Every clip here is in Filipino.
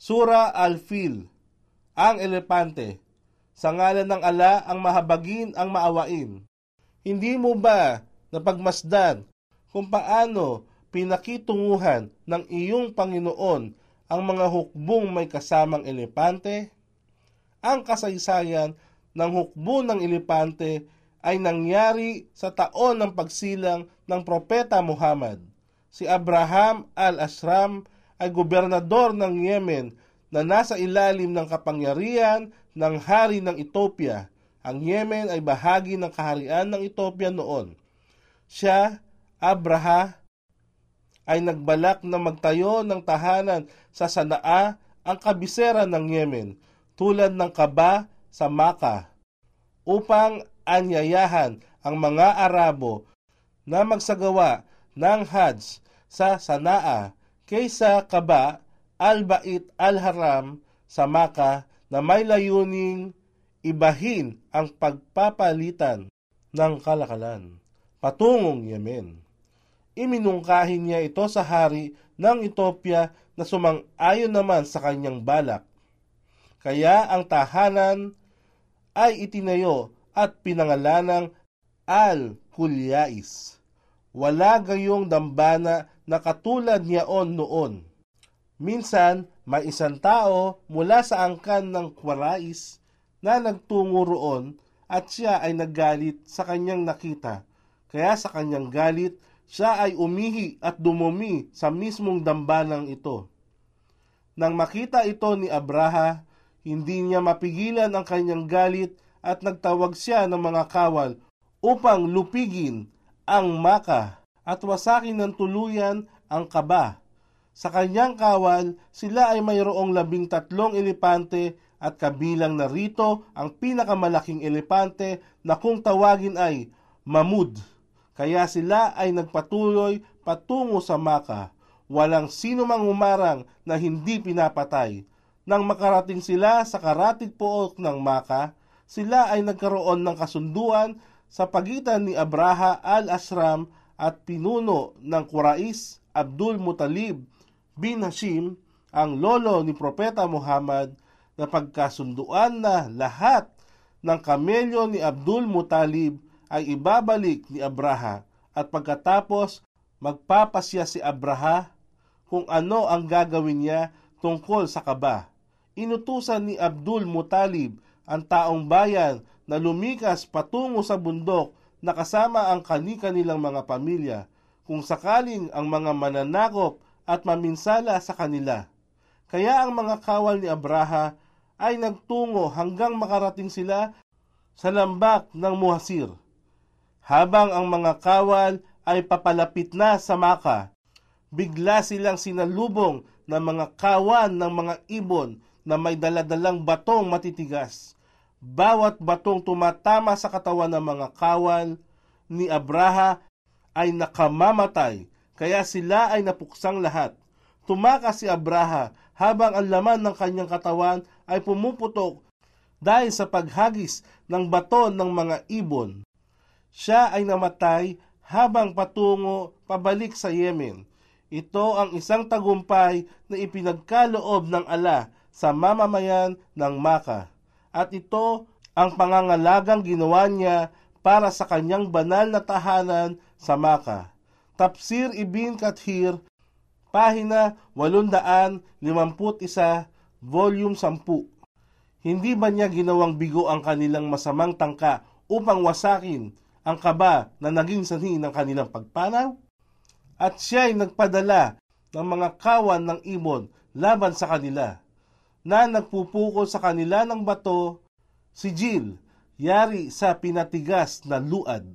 Sura Al-Fil, ang elepante. Sa ngalan ng ala ang mahabagin ang maawain. Hindi mo ba napagmasdan kung paano pinakitunguhan ng iyong Panginoon ang mga hukbong may kasamang elepante? Ang kasaysayan ng hukbo ng elepante ay nangyari sa taon ng pagsilang ng Propeta Muhammad. Si Abraham al-Asram ay gobernador ng Yemen na nasa ilalim ng kapangyarihan ng hari ng Ethiopia. Ang Yemen ay bahagi ng kaharian ng Ethiopia noon. Siya, Abraha, ay nagbalak na magtayo ng tahanan sa Sanaa, ang kabisera ng Yemen, tulad ng Kaba sa Maka, upang anyayahan ang mga Arabo na magsagawa ng Hajj sa Sanaa kaysa Kaba, Al-Bait Al-Haram sa Maka na may layuning ibahin ang pagpapalitan ng kalakalan patungong Yemen. Iminungkahin niya ito sa hari ng Ethiopia na sumang-ayon naman sa kanyang balak. Kaya ang tahanan ay itinayo at pinangalanang Al-Kulyais. Wala gayong dambana na katulad niyaon noon. Minsan, may isang tao mula sa angkan ng Kwarais na nagtungo roon at siya ay naggalit sa kanyang nakita. Kaya sa kanyang galit, siya ay umihi at dumumi sa mismong dambanang ito. Nang makita ito ni Abraha, hindi niya mapigilan ang kanyang galit at nagtawag siya ng mga kawal upang lupigin ang maka at wasakin ng tuluyan ang kaba. Sa kanyang kawal, sila ay mayroong labing tatlong elepante at kabilang na rito ang pinakamalaking elepante na kung tawagin ay Mamud. Kaya sila ay nagpatuloy patungo sa Maka. Walang sino mang umarang na hindi pinapatay. Nang makarating sila sa karatig pook ng Maka, sila ay nagkaroon ng kasunduan sa pagitan ni Abraha al-Asram at pinuno ng Quraish Abdul Mutalib bin Hashim, ang lolo ni Propeta Muhammad, na pagkasunduan na lahat ng kamelyo ni Abdul Mutalib ay ibabalik ni Abraha at pagkatapos magpapasya si Abraha kung ano ang gagawin niya tungkol sa kaba. Inutusan ni Abdul Mutalib ang taong bayan na lumikas patungo sa bundok na kasama ang kani-kanilang mga pamilya kung sakaling ang mga mananakop at maminsala sa kanila. Kaya ang mga kawal ni Abraha ay nagtungo hanggang makarating sila sa lambak ng Muhasir. Habang ang mga kawal ay papalapit na sa Maka, bigla silang sinalubong ng mga kawan ng mga ibon na may daladalang batong matitigas. Bawat batong tumatama sa katawan ng mga kawal ni Abraha ay nakamamatay, kaya sila ay napuksang lahat. Tumakas si Abraha habang ang laman ng kanyang katawan ay pumuputok dahil sa paghagis ng bato ng mga ibon. Siya ay namatay habang patungo pabalik sa Yemen. Ito ang isang tagumpay na ipinagkaloob ng ala sa mamamayan ng Maka. At ito ang pangangalagang ginawa niya para sa kanyang banal na tahanan sa Maka. Tafsir Ibn Kathir, pahina 851, volume 10. Hindi ba niya ginawang bigo ang kanilang masamang tangka upang wasakin ang kaba na naging sanhi ng kanilang pagpanaw? At siya ay nagpadala ng mga kawan ng ibon laban sa kanila, na nagpupukol sa kanila ng bato, si Jill, yari sa pinatigas na luad,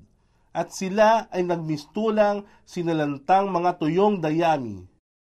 at sila ay nagmistulang sinalantang mga tuyong dayami